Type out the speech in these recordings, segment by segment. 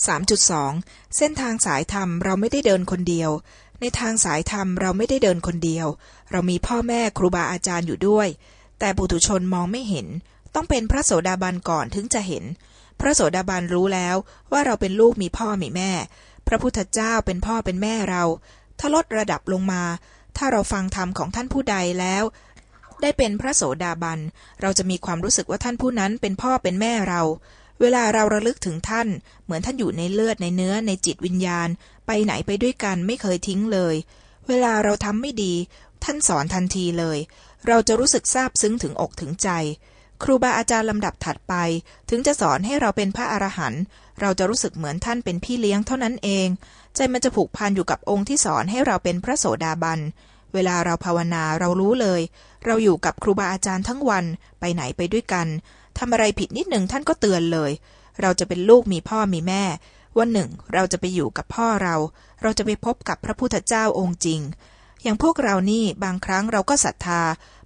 3.2 เส้นทางสายธรรมเราไม่ได้เดินคนเดียว ในทางสายธรรมเราไม่ได้เดินคนเดียว เรามีพ่อแม่ครูบาอาจารย์อยู่ด้วย แต่ปุถุชนมองไม่เห็น ต้องเป็นพระโสดาบันก่อนถึงจะเห็น พระโสดาบันรู้แล้วว่าเราเป็นลูกมีพ่อมีแม่ พระพุทธเจ้าเป็นพ่อเป็นแม่เรา ถ้าลดระดับลงมา ถ้าเราฟังธรรมของท่านผู้ใดแล้วได้เป็นพระโสดาบัน เราจะมีความรู้สึกว่าท่านผู้นั้นเป็นพ่อเป็นแม่เรา เวลาเราระลึกถึงท่าน เหมือนท่านอยู่ในเลือดในเนื้อในจิตวิญญาณ ไปไหนไปด้วยกันไม่เคยทิ้งเลย เวลาเราทำไม่ดี ท่านสอนทันทีเลย เราจะรู้สึกซาบซึ้งถึงอกถึงใจ ครูบาอาจารย์ลำดับถัดไป ถึงจะสอนให้เราเป็นพระอรหันต์เราจะรู้สึกเหมือนท่านเป็นพี่เลี้ยงเท่านั้นเอง ใจมันจะผูกพันอยู่กับองค์ที่สอนให้เราเป็นพระโสดาบันเวลาเราภาวนาเรารู้เลย เราอยู่กับครูบาอาจารย์ทั้งวันไปไหนไปด้วยกัน ทำอะไรผิดนิดหนึ่งท่านก็เตือนเลย เราจะเป็นลูกมีพ่อมีแม่ วันหนึ่งเราจะไปอยู่กับพ่อเรา เราจะไปพบกับพระพุทธเจ้าองค์จริง อย่างพวกเรานี่บางครั้งเราก็ศรัทธา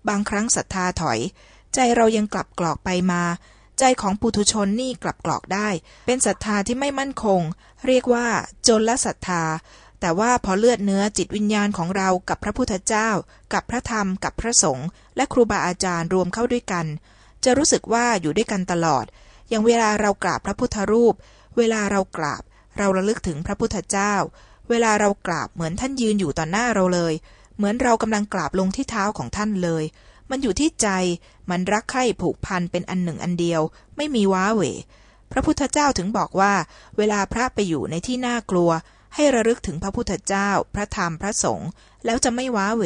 บางครั้งศรัทธาถอย ใจเรายังกลับกรอกไปมา ใจของปุถุชนนี่กลับกรอกได้ เป็นศรัทธาที่ไม่มั่นคง เรียกว่าจนละศรัทธาแต่ว่าพอเลือดเนื้อจิตวิญญาณของเรากับพระพุทธเจ้า กับพระธรรมกับพระสงฆ์และครูบาอาจารย์รวมเข้าด้วยกัน จะรู้สึกว่าอยู่ด้วยกันตลอด อย่างเวลาเรากราบพระพุทธรูป เวลาเรากราบ เราระลึกถึงพระพุทธเจ้า เวลาเรากราบเหมือนท่านยืนอยู่ต่อหน้าเราเลย เหมือนเรากำลังกราบลงที่เท้าของท่านเลย มันอยู่ที่ใจ มันรักใคร่ผูกพันเป็นอันหนึ่งอันเดียว ไม่มีว้าเหวพระพุทธเจ้าถึงบอกว่า เวลาพระไปอยู่ในที่น่ากลัว ให้ระลึกถึงพระพุทธเจ้า พระธรรมพระสงฆ์แล้วจะไม่ว้าเหว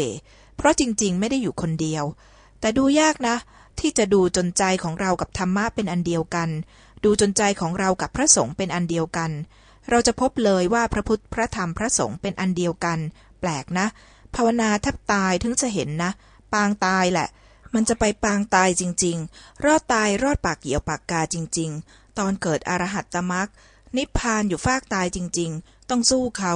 เพราะจริงๆ ไม่ได้อยู่คนเดียว แต่ดูยากนะ ที่จะดูจนใจของเรากับธรรมะเป็นอันเดียวกัน ดูจนใจของเรากับพระสงฆ์เป็นอันเดียวกัน เราจะพบเลยว่าพระพุทธพระธรรมพระสงฆ์เป็นอันเดียวกัน แปลกนะ ภาวนาแทบตายถึงจะเห็นนะ ปางตายแหละ มันจะไปปางตายจริง ๆ รอดตายรอดปากเหี่ยวปากกาจริง ๆ ตอนเกิดอรหัตตมรรคนิพพานอยู่ฟากตายจริง ๆ ต้องสู้เขา